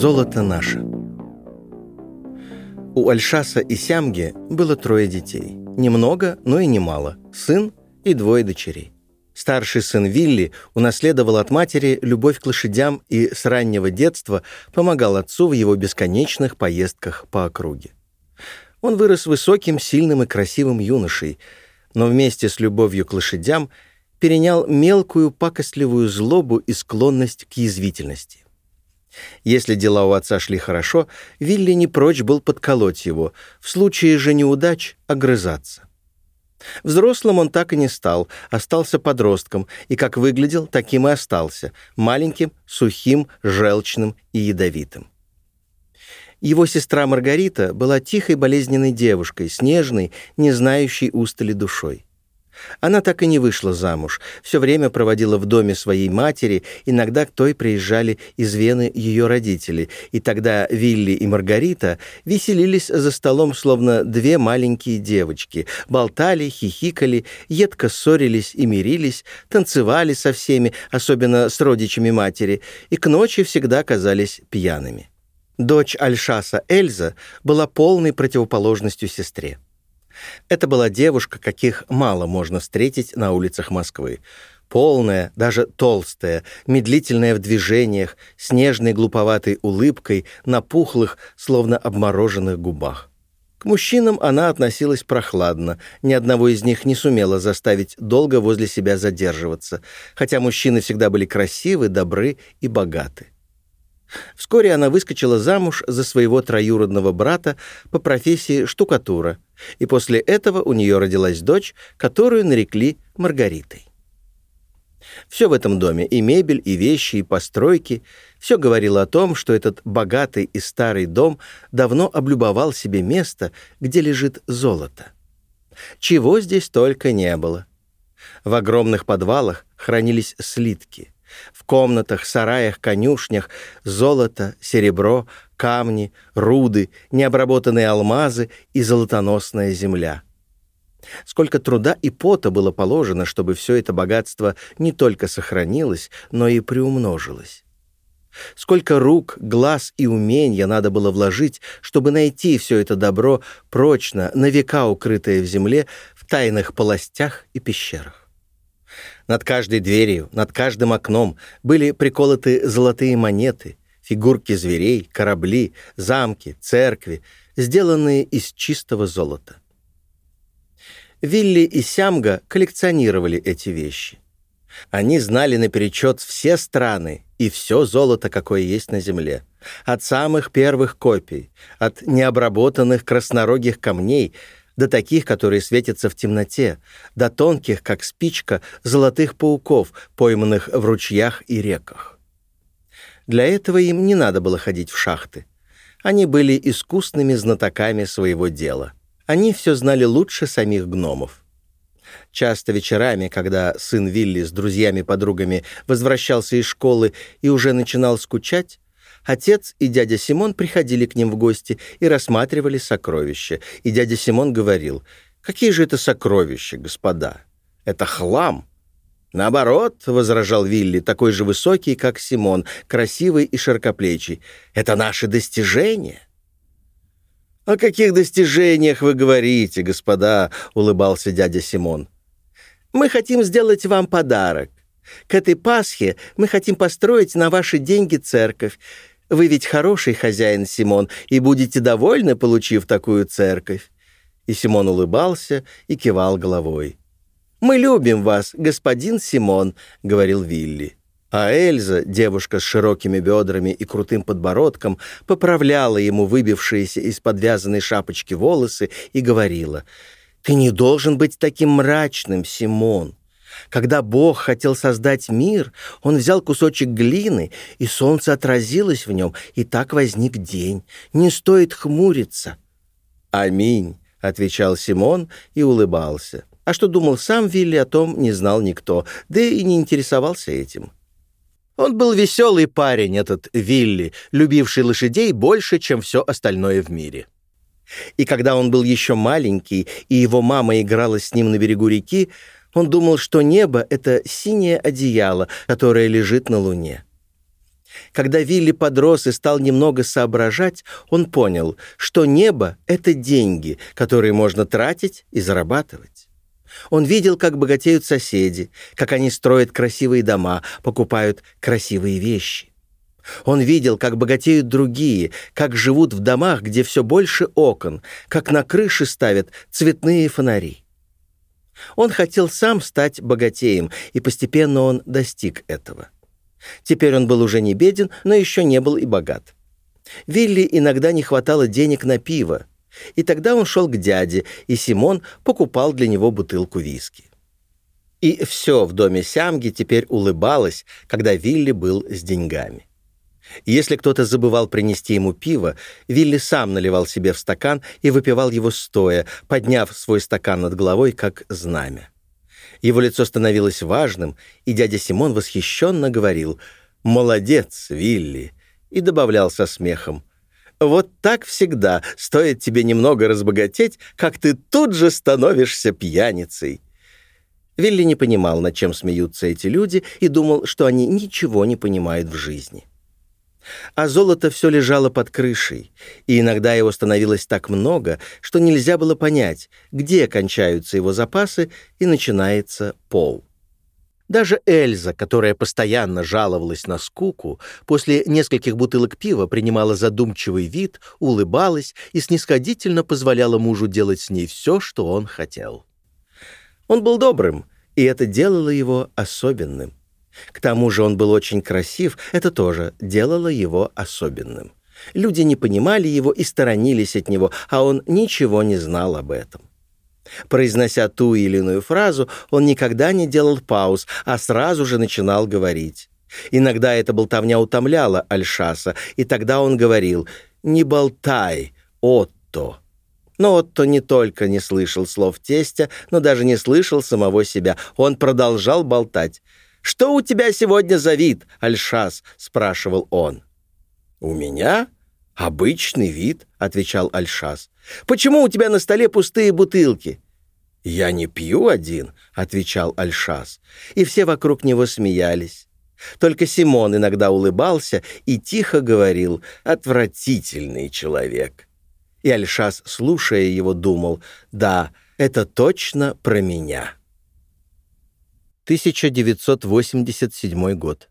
Золото наше. У Альшаса и Сямги было трое детей. Немного, но и немало. Сын и двое дочерей. Старший сын Вилли унаследовал от матери любовь к лошадям и с раннего детства помогал отцу в его бесконечных поездках по округе. Он вырос высоким, сильным и красивым юношей, но вместе с любовью к лошадям перенял мелкую пакостливую злобу и склонность к язвительности. Если дела у отца шли хорошо, Вилли не прочь был подколоть его, в случае же неудач — огрызаться. Взрослым он так и не стал, остался подростком, и как выглядел, таким и остался, маленьким, сухим, желчным и ядовитым. Его сестра Маргарита была тихой болезненной девушкой, снежной, не знающей устали душой. Она так и не вышла замуж, все время проводила в доме своей матери, иногда к той приезжали из Вены ее родители, и тогда Вилли и Маргарита веселились за столом, словно две маленькие девочки, болтали, хихикали, едко ссорились и мирились, танцевали со всеми, особенно с родичами матери, и к ночи всегда казались пьяными. Дочь Альшаса Эльза была полной противоположностью сестре. Это была девушка, каких мало можно встретить на улицах Москвы. Полная, даже толстая, медлительная в движениях, с нежной глуповатой улыбкой на пухлых, словно обмороженных губах. К мужчинам она относилась прохладно, ни одного из них не сумела заставить долго возле себя задерживаться, хотя мужчины всегда были красивы, добры и богаты. Вскоре она выскочила замуж за своего троюродного брата по профессии штукатура, и после этого у нее родилась дочь, которую нарекли Маргаритой. Все в этом доме, и мебель, и вещи, и постройки, все говорило о том, что этот богатый и старый дом давно облюбовал себе место, где лежит золото. Чего здесь только не было. В огромных подвалах хранились слитки — в комнатах, сараях, конюшнях золото, серебро, камни, руды, необработанные алмазы и золотоносная земля. Сколько труда и пота было положено, чтобы все это богатство не только сохранилось, но и приумножилось. Сколько рук, глаз и умения надо было вложить, чтобы найти все это добро прочно, на века укрытое в земле, в тайных полостях и пещерах. Над каждой дверью, над каждым окном были приколоты золотые монеты, фигурки зверей, корабли, замки, церкви, сделанные из чистого золота. Вилли и Сямга коллекционировали эти вещи. Они знали наперечет все страны и все золото, какое есть на земле. От самых первых копий, от необработанных краснорогих камней — до таких, которые светятся в темноте, до тонких, как спичка, золотых пауков, пойманных в ручьях и реках. Для этого им не надо было ходить в шахты. Они были искусными знатоками своего дела. Они все знали лучше самих гномов. Часто вечерами, когда сын Вилли с друзьями-подругами возвращался из школы и уже начинал скучать, Отец и дядя Симон приходили к ним в гости и рассматривали сокровища. И дядя Симон говорил, «Какие же это сокровища, господа? Это хлам». «Наоборот», — возражал Вилли, такой же высокий, как Симон, красивый и широкоплечий, «это наши достижения». «О каких достижениях вы говорите, господа?» — улыбался дядя Симон. «Мы хотим сделать вам подарок. К этой Пасхе мы хотим построить на ваши деньги церковь. Вы ведь хороший хозяин, Симон, и будете довольны, получив такую церковь». И Симон улыбался и кивал головой. «Мы любим вас, господин Симон», — говорил Вилли. А Эльза, девушка с широкими бедрами и крутым подбородком, поправляла ему выбившиеся из подвязанной шапочки волосы и говорила, «Ты не должен быть таким мрачным, Симон. Когда Бог хотел создать мир, он взял кусочек глины, и солнце отразилось в нем, и так возник день. Не стоит хмуриться. «Аминь», — отвечал Симон и улыбался. А что думал сам Вилли, о том не знал никто, да и не интересовался этим. Он был веселый парень, этот Вилли, любивший лошадей больше, чем все остальное в мире. И когда он был еще маленький, и его мама играла с ним на берегу реки, он думал, что небо — это синее одеяло, которое лежит на луне. Когда Вилли подрос и стал немного соображать, он понял, что небо — это деньги, которые можно тратить и зарабатывать. Он видел, как богатеют соседи, как они строят красивые дома, покупают красивые вещи. Он видел, как богатеют другие, как живут в домах, где все больше окон, как на крыше ставят цветные фонари. Он хотел сам стать богатеем, и постепенно он достиг этого. Теперь он был уже не беден, но еще не был и богат. Вилли иногда не хватало денег на пиво, и тогда он шел к дяде, и Симон покупал для него бутылку виски. И все в доме Сямги теперь улыбалось, когда Вилли был с деньгами. Если кто-то забывал принести ему пиво, Вилли сам наливал себе в стакан и выпивал его стоя, подняв свой стакан над головой, как знамя. Его лицо становилось важным, и дядя Симон восхищенно говорил «Молодец, Вилли!» и добавлял со смехом «Вот так всегда, стоит тебе немного разбогатеть, как ты тут же становишься пьяницей». Вилли не понимал, над чем смеются эти люди, и думал, что они ничего не понимают в жизни. А золото все лежало под крышей, и иногда его становилось так много, что нельзя было понять, где кончаются его запасы и начинается пол. Даже Эльза, которая постоянно жаловалась на скуку, после нескольких бутылок пива принимала задумчивый вид, улыбалась и снисходительно позволяла мужу делать с ней все, что он хотел. Он был добрым, и это делало его особенным. К тому же он был очень красив, это тоже делало его особенным. Люди не понимали его и сторонились от него, а он ничего не знал об этом. Произнося ту или иную фразу, он никогда не делал пауз, а сразу же начинал говорить. Иногда эта болтовня утомляла Альшаса, и тогда он говорил «Не болтай, Отто». Но Отто не только не слышал слов тестя, но даже не слышал самого себя. Он продолжал болтать. «Что у тебя сегодня за вид, Альшас?» — спрашивал он. «У меня обычный вид», — отвечал Альшас. «Почему у тебя на столе пустые бутылки?» «Я не пью один», — отвечал Альшас. И все вокруг него смеялись. Только Симон иногда улыбался и тихо говорил «отвратительный человек». И Альшас, слушая его, думал «да, это точно про меня». 1987 год.